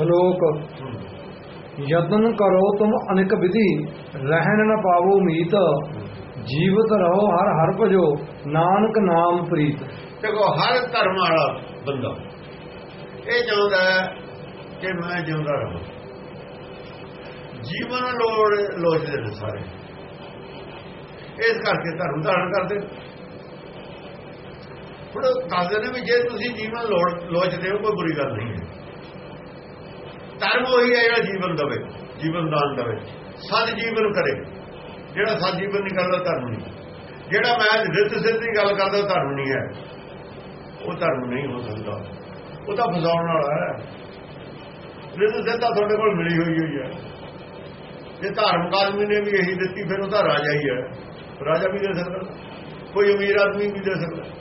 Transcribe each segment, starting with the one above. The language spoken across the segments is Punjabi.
ਸ਼ਲੋਕ, ਯਤਨ ਕਰੋ ਤੁਮ ਅਨੇਕ ਵਿਧੀ, ਰਹਿਣ ਨਾ ਪਾਵੋ ਮੀਤ, ਜੀਵਤ ਰਹੋ ਹਰ ਹਰ ਭਜੋ, ਨਾਨਕ ਨਾਮ ਪ੍ਰੀਤ। ਦੇਖੋ, ਹਰ ਧਰਮ ਵਾਲਾ ਬੰਦਾ, ਇਹ ਚਾਹੁੰਦਾ ਹੈ ਕਿ ਮੈਂ ਜਿਉਂਦਾ ਰਹਾਂ। ਜੀਵਨ ਲੋੜ ਲੋਚਦੇ ਨੇ ਸਾਰੇ। ਇਸ ਕਰਕੇ ਧਰਮ ਧਾਰਨ ਕਰਦੇ। ਹੁਣ ਦੱਸਦੇ ਨੇ ਵੀ ਜੇ ਤੁਸੀਂ ਜੀਵਨ ਲੋੜ ਲੋਚਦੇ ਹੋ ਕੋਈ ਬੁਰੀ ਗੱਲ ਨਹੀਂ ਹੈ। ਧਰਮ ਉਹੀ ਹੈ ਜਿਹੜਾ ਜੀਵਨ ਦਵੇ, ਜੀਵਨ ਦਾਨ ਦਵੇ। ਸਦ ਜੀਵਨ ਕਰੇ। ਜਿਹੜਾ ਸਦ ਜੀਵਨ ਨਹੀਂ ਕਰਦਾ, ਧਰਮ ਨਹੀਂ। ਜਿਹੜਾ ਮੈਂ ਰਿੱਤ ਸਿੱਧ ਦੀ ਗੱਲ ਕਰਦਾ, ਧਰਮ ਨਹੀਂ ਹੈ। ਉਹ ਧਰਮ ਨਹੀਂ ਹੋ ਸਕਦਾ। ਉਹ ਤਾਂ ਫਸਾਉਣ ਵਾਲਾ ਹੈ। ਰਿੱਤ ਸਿੱਧ ਤਾਂ ਤੁਹਾਡੇ ਕੋਲ ਮਿਲੀ ਹੋਈ ਹੋਈ ਹੈ। ਜੇ ਧਾਰਮਿਕ ਆਦਮੀ ਨੇ ਵੀ ਇਹੀ ਦਿੱਤੀ, ਫਿਰ ਉਹ ਤਾਂ ਰਾਜਾ ਹੀ ਹੈ। ਰਾਜਾ ਵੀ ਦੇ ਸਕਦਾ। ਕੋਈ ਅਮੀਰ ਆਦਮੀ ਵੀ ਦੇ ਸਕਦਾ।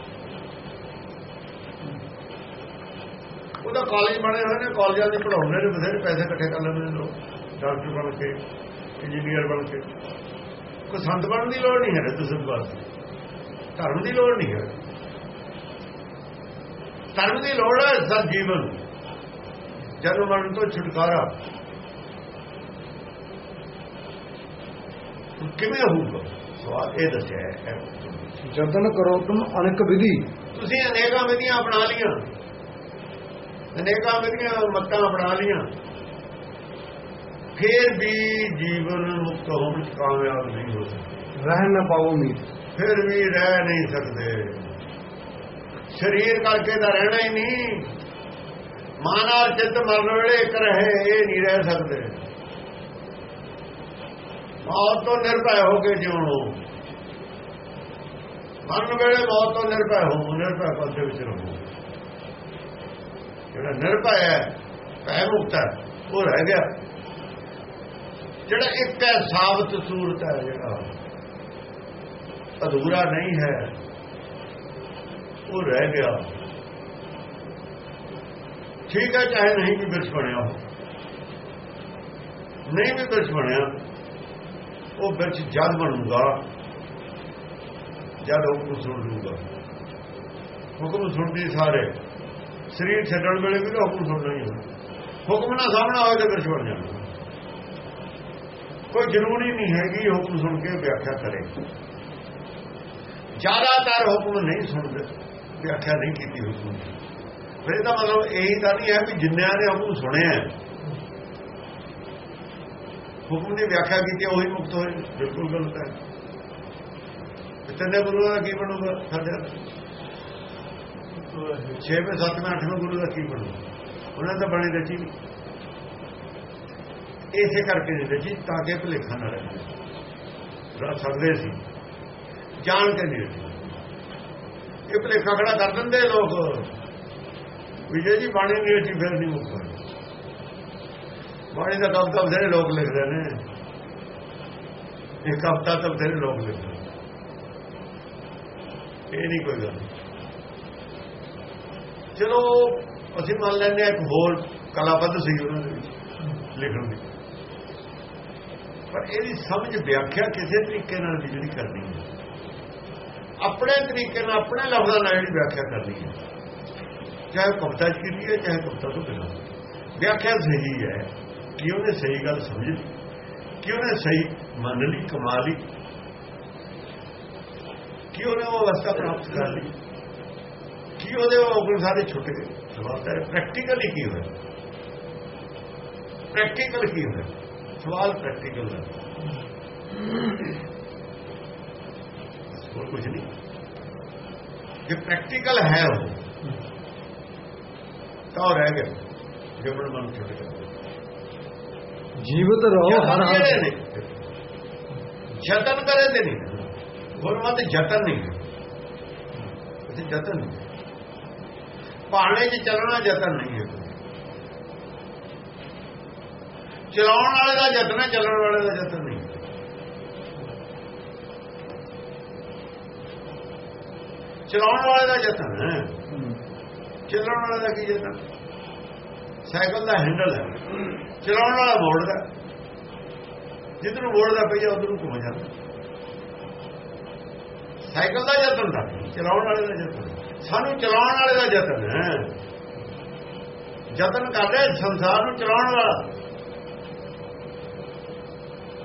ਉਹਦਾ ਕਾਲਜ ਬਣੇ ਹੋਏ ਨੇ ਕਾਲਜਾਂ ਦੇ ਪੜਾਉਂਦੇ ਨੇ ਬਥੇਰੇ ਪੈਸੇ ਇਕੱਠੇ ਕਰ ਲੈਂਦੇ ਨੇ ਲੋਕ ਡਾਕਟਰ ਬਣ ਕੇ ਇੰਜੀਨੀਅਰ ਬਣ ਕੇ। ਕੋਈ ਸੰਤ ਬਣਨ ਦੀ ਲੋੜ ਨਹੀਂ ਹੈ ਤੁਸੀਂ ਬਸ ਧਰਮ ਦੀ ਲੋੜ ਨਹੀਂ ਹੈ ਧਰਮ ਦੀ ਲੋੜ ਹੈ ਸਤ ਜੀਵਨ। ਜਨਮ ਮਰਨ ਤੋਂ ਛੁਟਕਾਰਾ। ਕਿਵੇਂ ਹੋਊਗਾ? ਸਵਾਲ ਇਹ ਦੱਸਿਆ ਹੈ। ਯਤਨ ਕਰੋ ਤੁਮ ਅਨੇਕ ਵਿਧੀ। ਤੁਸੀਂ ਅਨੇਕਾਂ ਵਿਧੀਆਂ ਅਪਣਾ ਲੀਆਂ ਅਨੇਕਾਂ ਵਿਧੀਆਂ ਮੱਤਾਂ ਅਪਣਾ ਲੀਆਂ ਫਿਰ ਵੀ ਜੀਵਨ ਮੁਕਤ ਹੋਣ ਚ ਕਾਮਯਾਬ ਨਹੀਂ ਹੋ ਸਕਦੇ। ਰਹਿਣ ਨ ਪਾਵੋ ਮੀਤ। ਫਿਰ ਵੀ ਰਹਿ ਨਹੀਂ ਸਕਦੇ। ਸਰੀਰ ਕਰਕੇ ਤਾਂ ਰਹਿਣਾ ਹੀ ਨਹੀਂ। ਮਨ ਔਰ ਚਿੱਤ ਮਰਨ ਵੇਲੇ ਇੱਕ ਰਹੇ ਇਹ ਨਹੀਂ ਰਹਿ ਸਕਦੇ। ਮੌਤ ਤੋਂ ਨਿਰਭੈ ਹੋ ਕੇ ਜਿਉਣੋ ਮਰਨ ਵੇਲੇ ਮੌਤ ਤੋਂ ਨਿਰਭੈ ਹੋ ਨਿਰਭੈ ਦੇ ਵਿੱਚ ਰਹੋ। ਜਿਹੜਾ ਨਿਰਭੈ ਹੈ, ਭੈ ਮੁਕਤ ਹੈ, ਉਹ ਰਹਿ ਗਿਆ। ਜਿਹੜਾ ਇੱਕ ਹੈ, ਸਾਬਤ ਸੂਰਤ ਹੈ ਜਿਹੜਾ। ਅਧੂਰਾ ਨਹੀਂ ਹੈ, ਉਹ ਰਹਿ ਗਿਆ। ਠੀਕ ਹੈ, ਚਾਹੇ ਨਹੀਂ ਵੀ ਬਿਰਛ ਬਣਿਆ ਹੋ ਨਹੀਂ ਵੀ ਬਿਰਛ ਬਣਿਆ, ਉਹ ਬਿਰਛ ਜਦ ਬਣੂਗਾ। ਜਦ ਹੁਕਮ ਸੁਣ ਲੂਗਾ ਹੁਕਮ ਸੁਣਦੀ ਸਾਰੇ। ਸਰੀਰ ਛੱਡਣ ਵੇਲੇ ਵੀ ਹੁਕਮ ਸੁਣਨਾ ਹੀ ਹੈ ਹੁਕਮ ਨਾਲ ਸਾਹਮਣਾ ਹੋਵੇ ਤਾਂ ਫਿਰ ਬਣ ਜਾਣਾ। ਕੋਈ ਜ਼ਰੂਰੀ ਨਹੀਂ ਹੈਗੀ, ਹੁਕਮ ਸੁਣ ਕੇ ਵਿਆਖਿਆ ਕਰੇ। ਜ਼ਿਆਦਾਤਰ ਹੁਕਮ ਨਹੀਂ ਸੁਣਦੇ, ਵਿਆਖਿਆ ਨਹੀਂ ਕੀਤੀ ਹੁਕਮ ਦੀ। ਫਿਰ ਇਹਦਾ ਮਤਲਬ ਇਹੀ ਤਾਂ ਨਹੀਂ ਹੈ ਵੀ ਜਿੰਨਿਆਂ ਨੇ ਹੁਕਮ ਸੁਣਿਆ ਹੁਕਮ ਦੀ ਵਿਆਖਿਆ ਕੀਤੀ ਉਹੀ ਮੁਕਤ ਹੋਏ, ਬਿਲਕੁਲ ਗਲਤ ਹੈ। ਤਿੰਨੇ ਗੁਰੂਆਂ ਦਾ ਕੀ ਬਣੂਗਾ ਸਾਡੇ 6ਵੇਂ 7ਵੇਂ 8ਵੇਂ ਗੁਰੂ ਦਾ ਕੀ ਬਣੂ? ਉਹਨਾਂ ਦਾ ਬਣੀ ਰਚੀ। ਇਸੇ ਕਰਕੇ ਨਹੀਂ ਰਚੀ, ਤਾਂ ਕਿ ਭੁਲੇਖਾ ਨਾ ਰਹੇ। ਰਹਿ ਸਕਦੇ ਸੀ। ਜਾਣ ਕੇ ਨਹੀਂ ਰਚੀ। ਇਹ ਭੁਲੇਖਾ ਖੜਾ ਕਰ ਦਿੰਦੇ ਲੋਕ। ਵਿਜੇ ਜੀ, ਬਾਣੀ ਨਹੀਂ ਰਚੀ, ਫਿਰ ਨਹੀਂ ਮੁਕਤ ਬਾਣੀ ਦਾ ਕਵਿਤਾ ਬਥੇਰੇ ਲੋਕ ਲਿਖਦੇ ਨੇ। ਇਹ ਕਵਿਤਾ ਤਾਂ ਬਥੇਰੇ ਲੋਕ ਲਿਖਦੇ ਇਹ ਨਹੀਂ ਕੋਈ ਗੱਲ। ਚਲੋ, ਅਸੀਂ ਮੰਨ ਲੈਂਦੇ ਇੱਕ ਹੋਰ ਕਲਾਬੱਧ ਸੀ ਉਹਨਾਂ ਦੇ ਵਿੱਚ, ਲਿਖਣ ਦੀ। ਪਰ ਇਹਦੀ ਸਮਝ ਵਿਆਖਿਆ ਕਿਸੇ ਤਰੀਕੇ ਨਾਲ ਵੀ ਜਿਹੜੀ ਕਰਨੀ ਹੈ। ਆਪਣੇ ਤਰੀਕੇ ਨਾਲ, ਆਪਣੇ ਲਫ਼ਜ਼ਾਂ ਨਾਲ ਜਿਹੜੀ ਵਿਆਖਿਆ ਕਰਨੀ ਹੈ। ਚਾਹੇ ਕਵਿਤਾ ਚ ਕੀਤੀ ਹੈ, ਚਾਹੇ ਕਵਿਤਾ ਤੋਂ ਬਿਨਾਂ। ਵਿਆਖਿਆ ਸਹੀ ਹੈ ਕਿ ਉਹਨੇ ਸਹੀ ਗੱਲ ਸਮਝੀ ਕਿ ਉਹਨੇ ਸਹੀ ਮੰਨ ਲਈ, ਕਮਾ ਲਈ, ਕਿ ਉਹਨੇ ਉਹ ਅਵਸਥਾ ਪ੍ਰਾਪਤ ਕਰ ਲਈ। ਕਿ ਉਹਦੇ ਉਹ ਸਾਰੇ ਛੁੱਟ ਗਏ। ਸਵਾਲ ਤਾਂ ਪ੍ਰੈਕਟੀਕਲੀ ਕੀ ਹੋਇਆ? ਪ੍ਰੈਕਟੀਕਲ ਕੀ ਹੋਇਆ? ਸਵਾਲ ਪ੍ਰੈਕਟੀਕਲ ਹੈ ਹੋਰ ਕੁਝ ਨਹੀਂ। ਜੇ ਪ੍ਰੈਕਟੀਕਲ ਹੈ ਉਹ ਤਾਂ ਰਹਿ ਗਿਆ ਜਬਰ ਮਨ ਛੁੱਟ ਗਿਆ। ਜੀਵਤ ਰਹੋ ਹਰ ਨੇ, ਯਤਨ ਕਰੇ ਤੇ ਨਹੀਂ। ਗੁਰਮਤ ਯਤਨ ਨਹੀਂ। ਯਤਨ ਨਹੀਂ। ਪਾਣੇ 'ਚ ਚੱਲਣਾ ਯਤਨ ਨਹੀਂ ਹੈ। ਚਲਾਉਣ ਵਾਲੇ ਦਾ ਯਤਨ ਹੈ, ਚੱਲਣ ਵਾਲੇ ਦਾ ਯਤਨ ਨਹੀਂ। ਚਲਾਉਣ ਵਾਲੇ ਦਾ ਯਤਨ ਹੈ। ਚੱਲਣ ਵਾਲੇ ਦਾ ਕੀ ਯਤਨ? ਸਾਈਕਲ ਦਾ ਹੈਂਡਲ ਹੈ। ਚਲਾਉਣ ਵਾਲਾ ਮੋੜਦਾ ਜਿੱਧਰ ਨੂੰ ਮੋੜਦਾ ਪਈਆ ਉਧਰ ਨੂੰ ਘੁੰਮ ਜਾਂਦਾ। ਸਾਈਕਲ ਦਾ ਯਤਨ ਦਾ ਚਲਾਉਣ ਵਾਲੇ ਦਾ ਯਤਨ। ਸਾਨੂੰ ਚਲਾਉਣ ਵਾਲੇ ਦਾ ਯਤਨ ਹੈ। ਯਤਨ ਕਰ ਰਿਹਾ ਸੰਸਾਰ ਨੂੰ ਚਲਾਉਣ ਵਾਲਾ।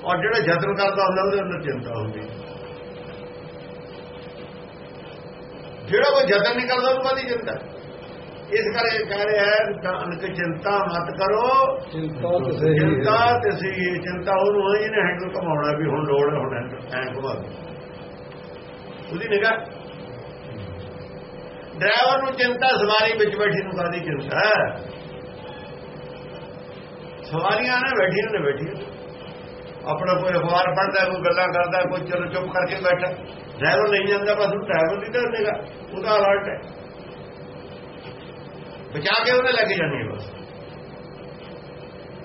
ਔਰ ਜਿਹੜਾ ਯਤਨ ਕਰਦਾ ਹੁੰਦਾ ਉਹਦੇ ਅੰਦਰ ਚਿੰਤਾ ਹੁੰਦੀ। ਜਿਹੜਾ ਕੋਈ ਯਤਨ ਨਹੀਂ ਕਰਦਾ ਉਹਨੂੰ ਕਦੀ ਚਿੰਤਾ? ਇਸ ਕਰਕੇ ਕਹਿ ਰਿਹਾ ਹੈ ਅਨਕ ਚਿੰਤਾ ਮਤ ਕਰੋ। ਚਿੰਤਾ ਤੇ ਸੀ ਚਿੰਤਾ ਉਹਨੂੰ ਹੈ ਜਿਹਨੇ ਹੈਂਡਲ ਘਮਾਉਣਾ ਵੀ ਹੁਣ ਲੋੜ ਹੈ ਹੁਣ ਐਂ ਦੇ ਉਹਦੀ ਨਿਗਾਹ ਡਰਾਈਵਰ ਨੂੰ ਚਿੰਤਾ, ਸਵਾਰੀ ਵਿੱਚ ਬੈਠੀ ਨੂੰ ਕਾਦੀ ਚਿੰਤਾ ਸਵਾਰੀਆਂ ਨੇ ਬੈਠੀਆਂ ਨੇ ਬੈਠੀਆਂ। ਆਪਣਾ ਕੋਈ ਅਖਬਾਰ ਪੜ੍ਹਦਾ, ਕੋਈ ਗੱਲਾਂ ਕਰਦਾ, ਕੋਈ ਚਲੋ ਚੁੱਪ ਕਰਕੇ ਬੈਠਾ। ਡਰਾਈਵਰ ਨਹੀਂ ਜਾਂਦਾ, ਬਸ ਉਹ ਡਰਾਈਵਰ ਦੀ ਤਾਂ ਉਹਦਾ ਅਲਰਟ ਹੈ। ਬਚਾ ਕੇ ਉਹਨੇ ਲੱਗ ਜਾਂਦੀ ਹੈ ਬਸ।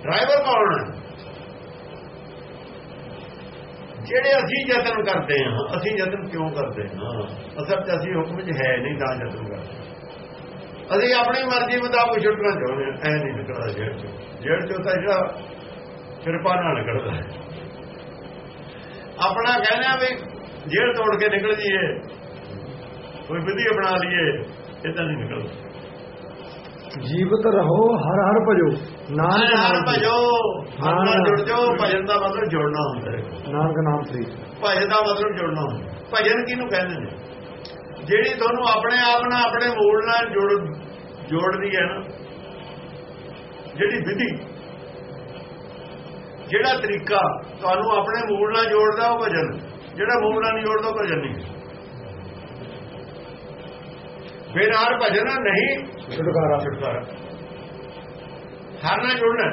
ਡਰਾਈਵਰ ਕੌਣ ਹੈ? ਜਿਹੜੇ ਅਸੀਂ ਯਤਨ ਕਰਦੇ ਹਾਂ, ਅਸੀਂ ਯਤਨ ਕਿਉਂ ਕਰਦੇ ਹਾਂ? ਅਸਲ 'ਚ ਅਸੀਂ ਹੁਕਮ 'ਚ ਹੈ ਨਹੀਂ ਤਾਂ ਯਤਨ ਕਰਦੇ ਅਸੀਂ ਆਪਣੀ ਮਰਜ਼ੀ ਮੁਤਾਬਕ ਛੁੱਟਣਾ ਚਾਹੁੰਦੇ ਹਾਂ, ਐ ਨਹੀਂ ਨਿਕਲਦਾ ਜੇਲ੍ਹ 'ਚੋਂ। ਜੇਲ੍ਹ 'ਚੋਂ ਤਾਂ ਜਿਹੜਾ ਕਿਰਪਾ ਨਾਲ ਨਿਕਲਦਾ ਹੈ। ਆਪਣਾ ਕਹਿਣਾ ਵੀ ਜੇਲ੍ਹ ਤੋੜ ਕੇ ਨਿਕਲ ਜੀਏ ਕੋਈ ਵਿਧੀ ਬਣਾ ਲਈਏ, ਇਹ ਤਾਂ ਨਹੀਂ ਨਿਕਲਦਾ। ਜੀਵਤ ਰਹੋ ਹਰ ਹਰ ਭਜੋ। ਨਾਨਕ ਨਾਮ ਭਜੋ ਹਰ ਨਾਲ ਜੁੜ ਜਾਓ ਭਜਨ ਦਾ ਮਤਲਬ ਜੁੜਨਾ ਹੁੰਦਾ ਹੈ। ਨਾਨਕ ਨਾਮ ਸ੍ਰੀ ਭਜਨ ਦਾ ਮਤਲਬ ਜੁੜਨਾ ਹੁੰਦਾ ਭਜਨ ਕਿਹਨੂੰ ਕਹਿੰਦੇ ਨੇ? ਜਿਹੜੀ ਤੁਹਾਨੂੰ ਆਪਣੇ ਆਪ ਨਾਲ ਆਪਣੇ ਮੂਲ ਨਾਲ ਜੁੜ ਜੋੜਦੀ ਹੈ ਨਾ ਜਿਹੜੀ ਵਿਧੀ ਜਿਹੜਾ ਤਰੀਕਾ ਤੁਹਾਨੂੰ ਆਪਣੇ ਮੂਲ ਨਾਲ ਜੋੜਦਾ ਉਹ ਭਜਨ। ਜਿਹੜਾ ਮੂਲ ਨਾਲ ਨਹੀਂ ਜੋੜਦਾ ਉਹ ਭਜਨ ਨਹੀਂ। ਫਿਰ ਹਰ ਭਜਨ ਨਹੀਂ। ਛੁਟਕਾਰਾ ਛੁਟਕਾਰਾ। ਹਰ ਨਾਲ ਜੁੜਨਾ।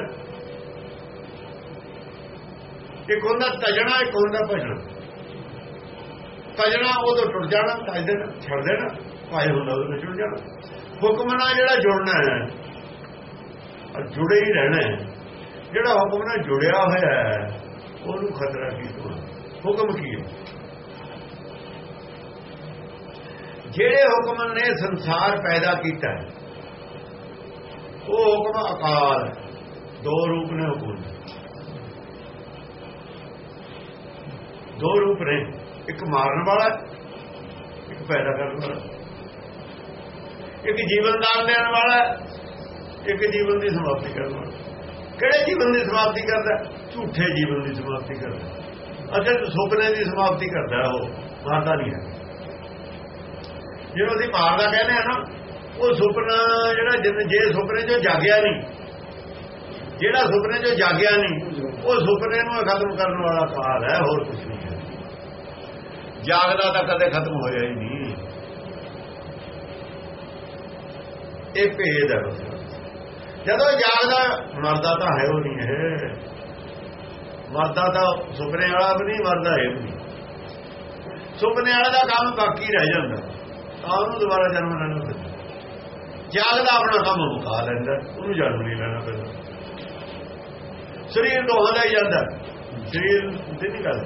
ਇੱਕ ਹੁੰਦਾ ਤਜਣਾ ਇੱਕ ਹੁੰਦਾ ਭਜਣਾ ਤਜਣਾ ਉਦੋਂ ਟੁੱਟ ਜਾਣਾ ਤਜ ਦੇਣਾ ਛੱਡ ਦੇਣਾ ਭਾਏ ਹੁੰਦਾ ਉਦੋਂ ਜੁੜ ਜਾਣਾ। ਹੁਕਮ ਨਾਲ ਜਿਹੜਾ ਜੁੜਨਾ ਹੈ ਔਰ ਜੁੜੇ ਹੀ ਰਹਿਣਾ ਹੈ। ਜਿਹੜਾ ਹੁਕਮ ਨਾਲ ਜੁੜਿਆ ਹੋਇਆ ਹੈ ਉਹਨੂੰ ਖਤਰਾ ਕੀ ਤੋਂ ਹੁਕਮ ਕੀ ਹੈ? ਜਿਹੜੇ ਹੁਕਮ ਨੇ ਸੰਸਾਰ ਪੈਦਾ ਕੀਤਾ ਹੈ, ਉਹ ਹੁਕਮ ਅਕਾਲ ਹੈ। ਦੋ ਰੂਪ ਨੇ ਹੁਕਮ ਦੋ। ਰੂਪ ਨੇ, ਇੱਕ ਮਾਰਨ ਵਾਲਾ ਇੱਕ ਪੈਦਾ ਕਰਨ ਵਾਲਾ ਇੱਕ ਜੀਵਨ ਦਾਨ ਦੇਣ ਵਾਲਾ ਇੱਕ ਜੀਵਨ ਦੀ ਸਮਾਪਤੀ ਕਰਨ ਵਾਲਾ ਕਿਹੜੇ ਜੀਵਨ ਦੀ ਸਮਾਪਤੀ ਕਰਦਾ ਝੂਠੇ ਜੀਵਨ ਦੀ ਸਮਾਪਤੀ ਕਰਦਾ ਅਸਲ ਸੁਪਨੇ ਦੀ ਸਮਾਪਤੀ ਕਰਦਾ ਉਹ, ਮਾਰਦਾ ਨਹੀਂ ਹੈ। ਜਿਹਨੂੰ ਅਸੀਂ ਮਾਰਦਾ ਕਹਿੰਦੇ ਆ ਨਾ ਉਹ ਸੁਪਨਾ ਜਿਹੜਾ ਜਿੰਨ ਜੇ ਸੁਪਨੇ ਚੋਂ ਜਾਗਿਆ ਨਹੀਂ, ਜਿਹੜਾ ਸੁਪਨੇ ਚੋਂ ਜਾਗਿਆ ਨਹੀਂ, ਉਹ ਸੁਪਨੇ ਨੂੰ ਖਤਮ ਕਰਨ ਵਾਲਾ ਕਾਲ ਹੈ, ਹੋਰ ਕੁਝ ਨਹੀਂ ਹੈ। ਜਾਗਦਾ ਤਾਂ ਕਦੇ ਖਤਮ ਹੋਇਆ ਹੀ ਨਹੀਂ। ਇਹ ਭੇਦ ਹੈ ਬਸ। ਜਦੋਂ ਜਾਗਦਾ, ਮਰਦਾ ਤਾਂ ਹੈ ਉਹ ਨਹੀਂ ਹੈ ਮਰਦਾ ਤਾਂ ਸੁਪਨੇ ਵਾਲਾ ਵੀ ਨਹੀਂ, ਮਰਦਾ ਇਹ ਵੀ ਨਹੀਂ। ਸੁਪਨੇ ਵਾਲਾ ਦਾ ਕੰਮ ਬਾਕੀ ਰਹਿ ਜਾਂਦਾ। ਤਾਂ ਉਹਨੂੰ ਦੁਬਾਰਾ ਜਨਮ ਲੈਣਾ ਪੈਂਦਾ। ਜਾਗਦਾ ਆਪਣਾ ਕੰਮ ਮੁਕਾ ਲੈਂਦਾ, ਉਹਨੂੰ ਜਨਮ ਨਹੀਂ ਲੈਣਾ ਪੈਂਦਾ। ਸਰੀਰ ਦੋਹਾਂ ਦਾ ਹੀ ਜਾਂਦਾ। ਸਰੀਰ ਦੀ ਨਹੀਂ ਗੱਲ।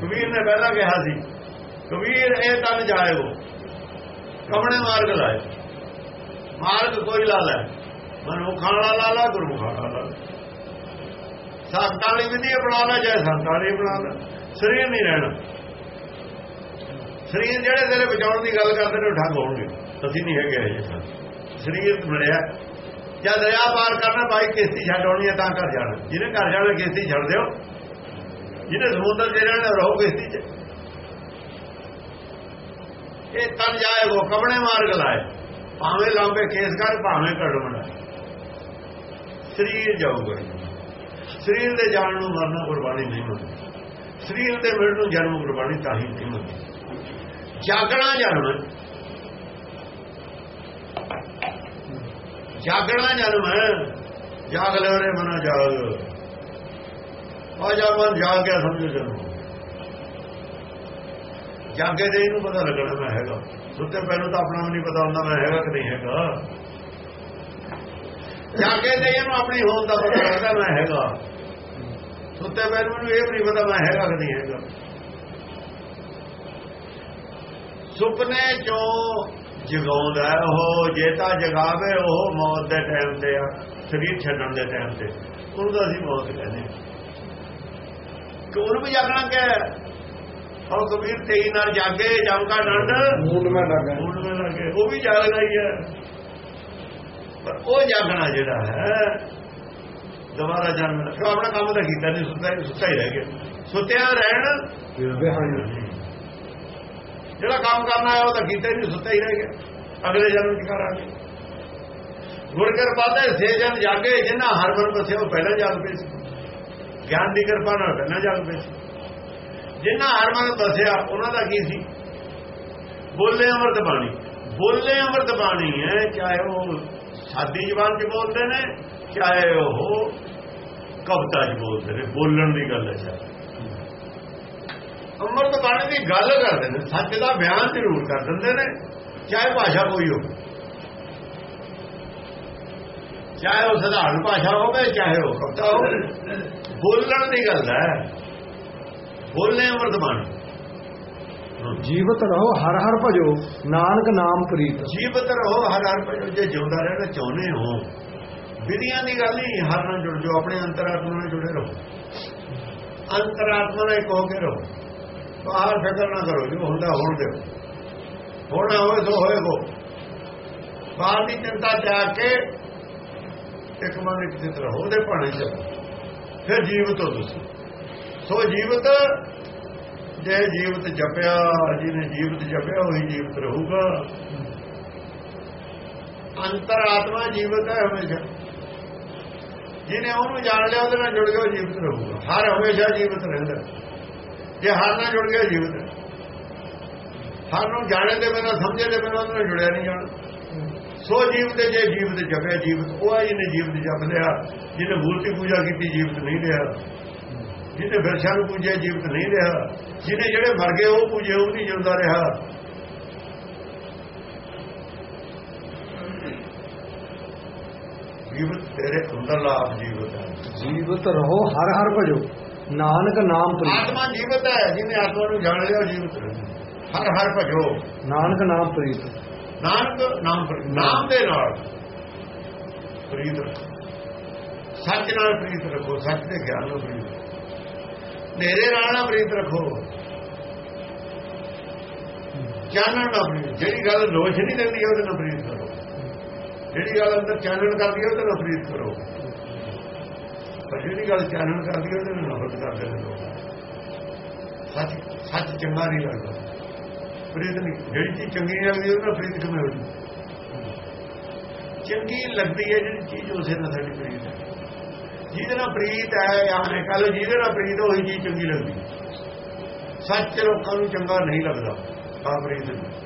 ਕਬੀਰ ਨੇ ਪਹਿਲਾਂ ਕਿਹਾ ਸੀ, ਕਬੀਰ ਇਹ ਤਨ ਜਾਏਗੋ ਕਮਣੇ ਮਾਰਗ ਲਾਏ ਮਾਰਗ ਕੋਈ ਲਾ ਲੈ, ਮਨੁੱਖਾਂ ਵਾਲਾ ਲਾ ਲਾ, ਗੁਰਮੁਖਾਂ ਵਾਲਾ ਲਾ ਲੈ। ਸੰਤਾਂ ਵਾਲੀ ਵਿਧੀ ਅਪਣਾ ਲੈ, ਚਾਹੇ ਸੰਤਾਂ ਵਾਲੀ ਅਪਣਾ ਲੈ। ਸਰੀਰ ਨਹੀਂ ਰਹਿਣਾ। ਸਰੀਰ ਜਿਹੜੇ ਤੇਰੇ ਬਚਾਉਣ ਦੀ ਗੱਲ ਕਰਦੇ ਨੇ ਉਹ ਠੱਗ ਹੋਣਗੇ। ਅਸੀਂ ਨਹੀਂ ਹੈਗੇ ਇਹ ਜਿਹੇ ਸਰੀਰ ਮਿਲਿਆ ਜਦ ਦਰਿਆ ਪਾਰ ਕਰਨਾ, ਬਾਈ ਕਿਸ਼ਤੀ ਛੱਡ ਆਉਣੀ ਹੈ ਤਾਂ ਘਰ ਜਾਣਾ। ਜਿਹਨੇ ਘਰ ਜਾਣਾ, ਕਿਸ਼ਤੀ ਛੱਡ ਦਿਓ। ਜਿਹਨੇ ਸਮੁੰਦਰ ਤੇ ਰਹਿਣਾ, ਰਹੋ ਕਿਸ਼ਤੀ 'ਚ। ਇਹ ਤਨ ਜਾਏਗੋ ਕਬਣੇ ਮਾਰਗ ਲਾਏ। ਭਾਵੇਂ ਲਾਂਬੇ ਕੇਸ ਕਰ, ਭਾਵੇਂ ਕੜਮਣਾ ਸਰੀਰ ਜਾਊਗਾ। ਸਰੀਰ ਦੇ ਜਾਣ ਨੂੰ ਮਰਨਾ ਕੁਰਬਾਨੀ ਨਹੀਂ ਹੁੰਦੀ ਸਰੀਰ ਦੇ ਮਿਲਣ ਨੂੰ ਜਨਮ ਕੁਰਬਾਨੀ ਤਾਂ ਹੀ ਨਹੀਂ ਹੁੰਦੀ ਜਾਗਣਾ ਜਨਮ। ਜਾਗਣਾ ਜਨਮ। ਜਾਗ ਲੈਣੇ ਰੇ ਮਨਾ ਜਾਗ। ਆ ਜਾ ਮਨ ਜਾਗ ਗਿਆ ਸਮਝੋ ਜਨਮ। ਜਾਗੇ ਦੇ ਇਹਨੂੰ ਪਤਾ ਲੱਗਣਾ ਮੈਂ ਹੈਗਾ। ਸੁੱਤੇ ਪਹਿਲਾਂ ਤਾਂ ਆਪਣਾ ਵੀ ਨਹੀਂ ਪਤਾ ਹੁੰਦਾ ਮੈਂ ਹੈਗਾ ਕਿ ਨਹੀਂ ਹੈਗਾ। ਜਾਗੇ ਦੇ ਇਹਨੂੰ ਆਪਣੀ ਹੋਂਦ ਦਾ ਪਤਾ ਲੱਗਦਾ ਮੈਂ ਹੈਗਾ। ਸੁੱਤੇ ਪਹਿਲਾਂ ਮੈਨੂੰ ਇਹ ਵੀ ਨਹੀਂ ਪਤਾ ਮੈਂ ਹੈਗਾ ਕਿ ਨਹੀਂ ਹੈਗਾ। ਸੁਪਨੇ ਚੋਂ ਜਗਾਉਂਦਾ ਉਹ ਜੇ ਤਾਂ ਜਗਾਵੇ ਉਹ ਮੌਤ ਦੇ ਟਾਈਮ ਤੇ ਆ ਸਰੀਰ ਛੱਡਣ ਦੇ ਟਾਈਮ ਤੇ। ਉਹਨੂੰ ਤਾਂ ਅਸੀਂ ਮੌਤ ਕਹਿੰਦੇ ਕੋਰ ਵੀ ਜਾਗਣਾ ਕਿ ਉਹ ਕਬੀਰ ਤੇਈ ਨਾਲ ਜਾਗੇ ਜਾਮਕਾ ਡੰਡ। ਮੂਡ ਮੈਂ ਲੱਗਾ ਮੂਡ ਮੈਂ ਲੱਗੇ ਉਹ ਵੀ ਜਾਗਦਾ ਹੀ ਹੈ। ਪਰ ਉਹ ਜਾਗਣਾ ਜਿਹੜਾ ਹੈ ਦੁਬਾਰਾ ਜਨਮ ਫਿਰ ਆਪਣਾ ਕੰਮ ਤਾਂ ਕੀਤਾ ਨਹੀਂ ਸੁੱਤਾ ਹੀ ਸੁੱਤਾ ਹੀ ਰਹਿ ਗਿਆ। ਸੁੱਤਿਆ ਰਹਿਣ। ਜਿਹੜਾ ਕੰਮ ਕਰਨਾ ਹੈ ਉਹ ਤਾਂ ਕੀਤਾ ਹੀ ਨਹੀਂ, ਸੁੱਤਾ ਹੀ ਰਹਿ ਗਿਆ। ਅਗਲੇ ਜਨਮ ਚ ਕਰਾਂਗੇ। ਗੁਰ ਕਿਰਪਾ ਤੇ ਸੇ ਜਨ ਜਾਗੇ ਜਿਨ੍ਹਾਂ ਹਰ ਮਨ ਬਸੇ ਉਹ ਪਹਿਲਾਂ ਜਾਗ ਪਏ ਸੀ। ਗਿਆਨ ਦੀ ਕਿਰਪਾ ਨਾਲ ਪਹਿਲਾਂ ਜਾਗ ਪਏ ਸੀ। ਜਿਨ੍ਹਾਂ ਹਰ ਮਨ ਬਸਿਆ ਉਹਨਾਂ ਦਾ ਕੀ ਸੀ? ਬੋਲੇ ਅੰਮ੍ਰਿਤ ਬਾਣੀ। ਬੋਲੇ ਅੰਮ੍ਰਿਤ ਬਾਣੀ ਹੈ, ਚਾਹੇ ਉਹ ਸਾਦੀ ਜ਼ਬਾਨ 'ਚ ਬੋਲਦੇ ਨੇ, ਚਾਹੇ ਉਹ ਕਵਿਤਾ 'ਚ ਬੋਲਦੇ ਨੇ। ਬੋਲਣ ਦੀ ਗੱਲ ਹੈ ਚਾਹੇ ਅੰਮ੍ਰਿਤ ਬਾਣੀ ਦੀ ਗੱਲ ਕਰਦੇ ਨੇ ਸੱਚ ਦਾ ਬਿਆਨ ਜ਼ਰੂਰ ਕਰ ਦਿੰਦੇ ਨੇ ਚਾਹੇ ਭਾਸ਼ਾ ਕੋਈ ਹੋਵੇ। ਚਾਹੇ ਉਹ ਸਧਾਰਨ ਭਾਸ਼ਾ ਹੋਵੇ ਚਾਹੇ ਉਹ ਕਵਿਤਾ ਹੋਵੇ। ਬੋਲਣ ਦੀ ਗੱਲ ਹੈ। ਬੋਲਨੇ ਅੰਮ੍ਰਿਤ ਬਾਣੀ ਜੀਵਤ ਰਹੋ ਹਰ ਹਰ ਭਜੋ ਨਾਨਕ ਨਾਮ ਪ੍ਰੀਤ। ਜੀਵਤ ਰਹੋ ਹਰ ਹਰ ਭਜੋ ਜੇ ਜਿਉਂਦਾ ਰਹਿਣਾ ਚਾਹੁੰਦੇ ਹੋ। ਵਿਧੀਆਂ ਦੀ ਗੱਲ ਨਹੀਂ ਹਰ ਨਾਲ ਜੁੜ ਜਾਓ ਆਪਣੇ ਅੰਤਰਾਤਮਾ ਨਾਲ ਜੁੜੇ ਰਹੋ। ਅੰਤਰਾਤਮਾ ਨਾਲ ਇੱਕ ਹੋ ਕੇ ਰਹੋ। ਬਾਹਰ ਫਿਕਰ ਨਾ ਕਰੋ, ਜੋ ਹੁੰਦਾ ਹੋਣ ਦਿਓ। ਹੋਣਾ ਹੋਵੇ ਸੋ ਹੋਏਗੋ ਬਾਹਰ ਦੀ ਚਿੰਤਾ ਤਿਆਗ ਕੇ ਇੱਕ ਮਨ ਇੱਕ ਚਿੱਤ ਰਹੋ ਉਹਦੇ ਭਾਣੇ ਚ ਫਿਰ ਜੀਵਤ ਹੋ ਤੁਸੀਂ। ਸੋ ਜੀਵਤ, ਜੇ ਜੀਵਤ ਜਪਿਆ, ਜਿਹਨੇ ਜੀਵਤ ਜਪਿਆ, ਉਹੀ ਜੀਵਤ ਰਹੂਗਾ। ਅੰਤਰਾਤਮਾ ਜੀਵਤ ਹੈ ਹਮੇਸ਼ਾ। ਜਿਹਨੇ ਉਹਨੂੰ ਜਾਣ ਲਿਆ, ਉਹਦੇ ਨਾਲ ਜੁੜ ਗਿਆ ਉਹ ਜੀਵਤ ਰਹੂਗਾ। ਹਰ ਹਮੇਸ਼ਾ ਜੀਵਤ ਰਹਿੰਦਾ। ਜੇ ਹਰ ਨਾਲ ਜੁੜ ਗਿਆ ਜੀਵਤ ਹਰ ਨੂੰ ਜਾਣੇ ਦੇ ਬਿਨਾਂ, ਸਮਝੇ ਦੇ ਬਿਨਾਂ ਉਹਦੇ ਨਾਲ ਜੁੜਿਆ ਨਹੀਂ ਜਾਣਾ। ਸੋ ਜੀਵ ਤੇ ਜੇ ਜੀਵਤ ਜਪਿਆ ਜੀਵਤ ਉਹ ਹੈ ਜਿਹਨੇ ਜੀਵਤ ਜਪ ਲਿਆ, ਜਿਹਨੇ ਮੂਰਤੀ ਪੂਜਾ ਕੀਤੀ ਜੀਵਤ ਨਹੀਂ ਲਿਆ। ਜਿਹਨੇ ਬਿਰਛਾਂ ਨੂੰ ਪੂਜਿਆ ਜੀਵਤ ਨਹੀਂ ਰਿਹਾ ਜਿਹਨੇ ਜਿਹੜੇ ਮਰ ਗਏ, ਉਹ ਪੂਜੇ, ਉਹ ਨਹੀਂ ਜਿਉਂਦਾ ਰਿਹਾ। ਜੀਵਤ ਤੇਰੇ ਅੰਦਰ ਲਾਭ ਜੀਵਤ ਹੈ। ਜੀਵਤ ਰਹੋ, ਹਰ ਹਰ ਭਜੋ। ਨਾਨਕ ਨਾਮ ਪ੍ਰੀਤ ਆਤਮਾ ਜੀਵਤ ਹੈ ਜਿਹਨੇ ਆਤਮਾ ਨੂੰ ਜਾਣ ਲਿਆ ਜੀਵਤ ਹਰ ਹਰ ਭਜੋ। ਨਾਨਕ ਨਾਮ ਪ੍ਰੀਤ। ਨਾਨਕ ਨਾਮ ਪ੍ਰੀਤ- ਨਾਮ ਦੇ ਨਾਲ ਪ੍ਰੀਤ ਸੱਚ ਨਾਲ ਪ੍ਰੀਤ ਰੱਖੋ ਸੱਚ ਦੇ ਗਿਆਨ ਨਾਲ ਪ੍ਰੀਤ ਨੇਰੇ ਨਾਲ ਨਾ ਪ੍ਰੀਤ ਰੱਖੋ। ਚਾਨਣ ਨਾਲ ਪ੍ਰੀਤ ਜਿਹੜੀ ਗੱਲ ਲੋਚ ਨਹੀਂ ਦਿੰਦੀ ਉਹਦੇ ਨਾਲ ਪ੍ਰੀਤ ਕਰੋ। ਜਿਹੜੀ ਗੱਲ ਅੰਦਰ ਚਾਨਣ ਕਰਦੀ ਹੈ ਉਹਦੇ ਨਾਲ ਪ੍ਰੀਤ ਕਰੋ। ਪਰ ਜਿਹੜੀ ਗੱਲ ਚਾਨਣ ਕਰਦੀ ਹੈ ਉਹਦੇ ਨਾਲ ਨਫ਼ਰਤ ਕਰਦੇ ਨੇ ਲੋਕ। ਸੱਚ ਸੱਚ ਚੰਗਾ ਨਹੀਂ ਲੱਗਦਾ। ਪ੍ਰੀਤ ਨਹੀਂ ਜਿਹੜੀ ਚੀਜ਼ ਚੰਗੀ ਨਹੀਂ ਲੱਗਦੀ, ਉਹਦੇ ਨਾਲ ਪ੍ਰੀਤ ਕਿਵੇਂ ਹੋਣੀ ਚੰਗੀ ਲੱਗਦੀ ਹੈ ਜਿਹੜੀ ਚੀਜ਼ ਉਸੇ ਨਾਲ ਸਾਡੀ ਪ੍ਰੀਤ ਹੈ। ਜਿਹਦੇ ਨਾਲ ਪ੍ਰੀਤ ਹੈ, ਜਾਂ ਮੈਂ ਜਿਹਦੇ ਨਾਲ ਪ੍ਰੀਤ ਉਹੀ ਚੀਜ਼ ਚੰਗੀ ਲੱਗਦੀ। ਸੱਚ ਲੋਕਾਂ ਨੂੰ ਚੰਗਾ ਨਹੀਂ ਲੱਗਦਾ ਤਾਂ ਪ੍ਰੀਤ ਨਹੀਂ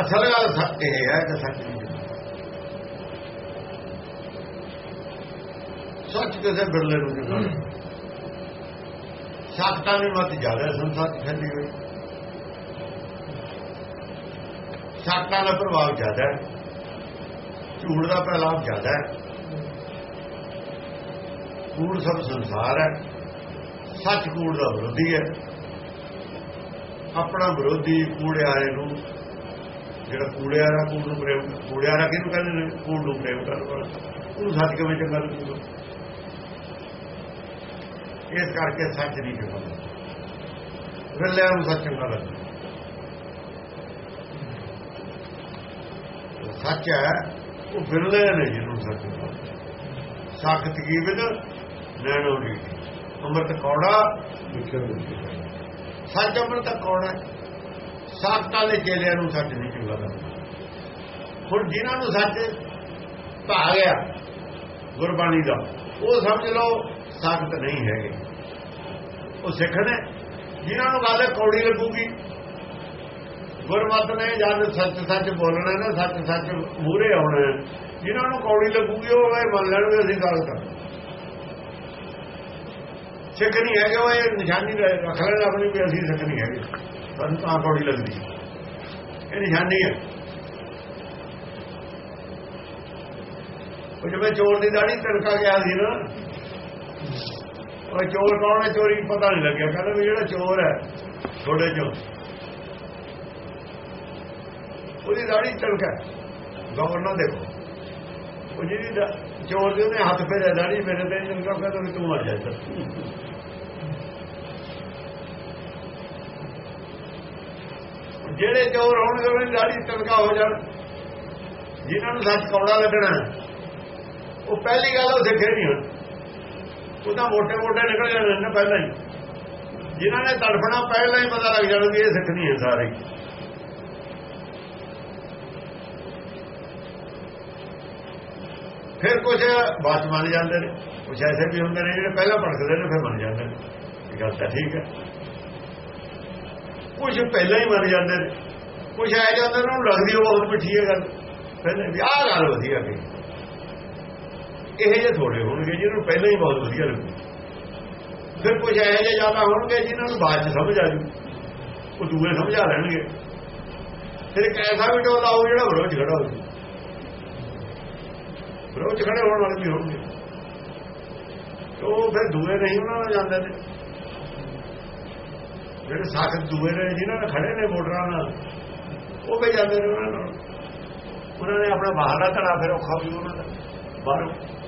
ਅਸਲ ਗੱਲ ਸੱਚ ਇਹ ਹੈ ਕਿ ਸੱਚ ਨਹੀਂ ਚੰਗਾ। ਸੱਚ ਕਿਸੇ ਬਿਰਲੇ ਨੂੰ ਚੰਗਾ ਨਹੀਂ ਸੱਚਤਾ ਦੀ ਮਤ ਜ਼ਿਆਦਾ ਹੈ ਸੰਸਾਰ 'ਚ ਫੈਲੀ ਹੋਈ। ਸੱਚਤਾ ਦਾ ਪ੍ਰਭਾਵ ਜ਼ਿਆਦਾ ਹੈ। ਝੂਠ ਦਾ ਪ੍ਰਭਾਵ ਜ਼ਿਆਦਾ ਹੈ। ਕੂੜ ਸਭ ਸੰਸਾਰ ਹੈ। ਸੱਚ ਕੂੜ ਦਾ ਵਿਰੋਧੀ ਹੈ। ਆਪਣਾ ਵਿਰੋਧੀ ਕੂੜਿਆਰੇ ਨੂੰ, ਜਿਹੜਾ ਕੂੜਿਆਰਾ ਕੂੜ ਨੂੰ ਪ੍ਰੇਮ ਕੂੜਿਆਰਾ ਕਿਹਨੂੰ ਕਹਿੰਦੇ ਨੇ? ਕੂੜ ਨੂੰ ਪ੍ਰੇਮ ਕਰਨ ਵਾਲਾ। ਉਹਨੂੰ ਸੱਚ ਕਿਵੇਂ ਚੰਗਾ ਲੱਗੂਗਾ? ਇਸ ਕਰਕੇ ਸੱਚ ਨਹੀਂ ਚੰਗਾ ਗੱਲਿਆਂ ਨੂੰ ਸੱਚ ਚੰਗਾ ਲੱਗਦਾ ਸੱਚ ਹੈ, ਉਹ ਬਿਰਲੇ ਨੇ ਜਿਹਨੂੰ ਸੱਚ ਲੱਗਦਾ ਸਾਖਤ ਕੀ ਵਿਦ ਨੈਣੋ ਦੀ ਅੰਮ੍ਰਿਤ ਕੌੜਾ ਸੱਚ ਅੰਮ੍ਰਿਤ ਕੌੜਾ ਸਾਖਤਾਂ ਵਾਲੇ ਚੇਲਿਆਂ ਨੂੰ ਸੱਚ ਨਹੀਂ ਚੰਗਾ ਲੱਗਦਾ। ਹੁਣ ਜਿਨ੍ਹਾਂ ਨੂੰ ਸੱਚ ਭਾ ਗਿਆ ਗੁਰਬਾਣੀ ਦਾ ਉਹ ਸਮਝ ਲਓ ਸਾਖਤ ਨਹੀਂ ਹੈਗੇ। ਉਹ ਸਿੱਖ ਨੇ ਜਿਨ੍ਹਾਂ ਨੂੰ ਗੱਲ ਕੌੜੀ ਲੱਗੂਗੀ, ਗੁਰਮਤ ਨੇ ਜਦ ਸੱਚ ਸੱਚ ਬੋਲਣਾ ਨਾ ਸੱਚ ਸੱਚ ਮੂਰੇ ਆਉਣਾ ਜਿਨ੍ਹਾਂ ਨੂੰ ਕੌੜੀ ਲੱਗੂਗੀ, ਉਹ ਇਹ ਮੰਨ ਲੈਣਗੇ, ਅਸੀਂ ਗੱਲ ਕਰ। ਸਿੱਖ ਨਹੀਂ ਹੈਗੇ, ਉਹ ਇਹ ਨਿਸ਼ਾਨੀ ਰੱਖ ਲੈਣ ਆਪਣੀ ਵੀ ਅਸੀਂ ਸਿੱਖ ਨਹੀਂ ਹੈਗੇ। ਸਾਨੂੰ ਤਾਂ ਕੌੜੀ ਲੱਗਦੀ। ਇਹ ਨਿਸ਼ਾਨੀ ਹੈ। ਉਹ ਜਿਵੇਂ ਚੋਰ ਦੀ ਦਾੜੀ ਤਿਲਕਾ ਗਿਆ ਸੀ ਨਾ। ਉਹ ਚੋਰ ਕੌਣ ਹੈ? ਚੋਰੀ ਪਤਾ ਨਹੀਂ ਲੱਗਿਆ। ਕਹਿੰਦਾ ਵੀ ਜਿਹੜਾ ਚੋਰ ਹੈ ਥੋੜੇ ਚੋਂ। ਉਹਦੀ ਦਾੜੀ ਤਿਲਕਾ ਗੌਰ ਨਾ ਦੇਖੋ। ਉਹ ਜਿਹੜੀ ਚੋਰ ਦੇ ਉਹਨੇ ਹੱਥ ਫੇਰਿਆ ਦਾੜੀ ਮੇਰੇ ਤੇ ਤੜਕਾ ਕਹਿੰਦਾ ਵੀ ਤੂੰ ਮਰ ਜਾ ਜਿਹੜੇ ਚੋਰ ਹੋਣਗੇ ਉਹਨਾਂ ਦੀ ਦਾੜੀ ਤੜਕਾ ਹੋ ਜਾਣ। ਜਿਨ੍ਹਾਂ ਨੂੰ ਸੱਚ ਕੌੜਾ ਲੱਗਣਾ ਉਹ ਪਹਿਲੀ ਗੱਲ ਉਹ ਸਿੱਖੇ ਨਹੀਂ ਉਹ ਤਾਂ ਮੋਟੇ ਮੋਟੇ ਨਿਕਲ ਜਾਂਦੇ ਨੇ ਪਹਿਲਾਂ ਹੀ। ਜਿਨ੍ਹਾਂ ਨੇ ਤੜਫਣਾ, ਪਹਿਲਾਂ ਹੀ ਪਤਾ ਲੱਗ ਜਾਣਾ ਵੀ ਇਹ ਸਿੱਖਣੀ ਹੈ ਸਾਰੇ। ਫਿਰ ਕੁਝ ਬਾਤ ਮੰਨ ਜਾਂਦੇ ਨੇ। ਕੁਝ ਐਸੇ ਵੀ ਹੁੰਦੇ ਨੇ ਜਿਹੜੇ ਪਹਿਲਾਂ ਭੜਕਦੇ ਨੇ, ਫਿਰ ਮੰਨ ਜਾਂਦੇ ਨੇ। ਗੱਲ ਤਾਂ ਠੀਕ ਹੈ। ਕੁਝ ਪਹਿਲਾਂ ਹੀ ਮੰਨ ਜਾਂਦੇ ਨੇ। ਕੁਝ ਆ ਜਾਂਦਾ ਉਹਨਾਂ ਨੂੰ ਲੱਗਦੀ ਉਹ ਬਹੁਤ ਮਿੱਠੀ ਹੈ ਗੱਲ। ਫਿਰ ਵੀ ਆਹ ਗੱਲ ਵਧੀਆ ਕਹੀ ਇਹ ਜੇ ਥੋੜੇ ਹੋਣਗੇ ਜਿਹਨਾਂ ਨੂੰ ਪਹਿਲਾਂ ਹੀ ਬਹੁਤ ਵਧੀਆ ਲੱਗੂ। ਫਿਰ ਕੁਝ ਇਹੋ ਜਿਹੇ ਜ਼ਿਆਦਾ ਹੋਣਗੇ ਜਿਨ੍ਹਾਂ ਨੂੰ ਬਾਅਦ ਚ ਸਮਝ ਆ ਜੂ। ਉਹ ਦੂਏ ਸਮਝਾ ਲੈਣਗੇ। ਫਿਰ ਇੱਕ ਐਸਾ ਵੀ ਟੋਲਾ ਹੋਊ ਜਿਹੜਾ ਵਿਰੋਧ ਖੜਾ ਹੋ ਜੂ। ਵਿਰੋਧ ਖੜੇ ਹੋਣ ਵਾਲੇ ਵੀ ਹੋਣਗੇ। ਉਹ ਫਿਰ ਦੂਏ ਨਹੀਂ ਉਹਨਾਂ ਨਾਲ ਜਾਂਦੇ ਨੇ ਜਿਹੜੇ ਸਾਖਤ ਦੂਏ ਨੇ ਜਿਨ੍ਹਾਂ ਨਾਲ ਖੜੇ ਨੇ ਵੋਟਰਾਂ ਨਾਲ, ਉਹ ਵੀ ਜਾਂਦੇ ਨੇ ਉਹਨਾਂ ਨਾਲ। ਉਹਨਾਂ ਨੇ ਆਪਣਾ ਬਾਹਰਲਾ ਧੜਾ ਫਿਰ ਔਖਾ ਵੀ ਉਹਨਾਂ ਦਾ। ਬਾਹਰੋਂ।